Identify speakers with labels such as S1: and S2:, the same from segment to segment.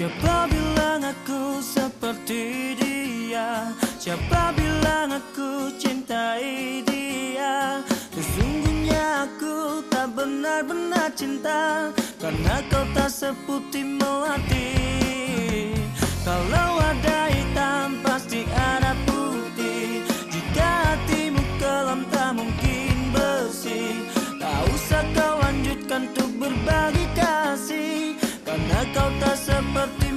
S1: Siapa bilang aku seperti dia? Siapa bilang aku cintai dia? Sesungguhnya aku tak benar-benar cinta Karena kau tak seputih melati. Kalau ada hitam pasti ada putih. Jika hatimu kelam tak mungkin bersih. Tak usah kau lanjutkan untuk berbagi kasih Karena kau tak but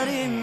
S1: out in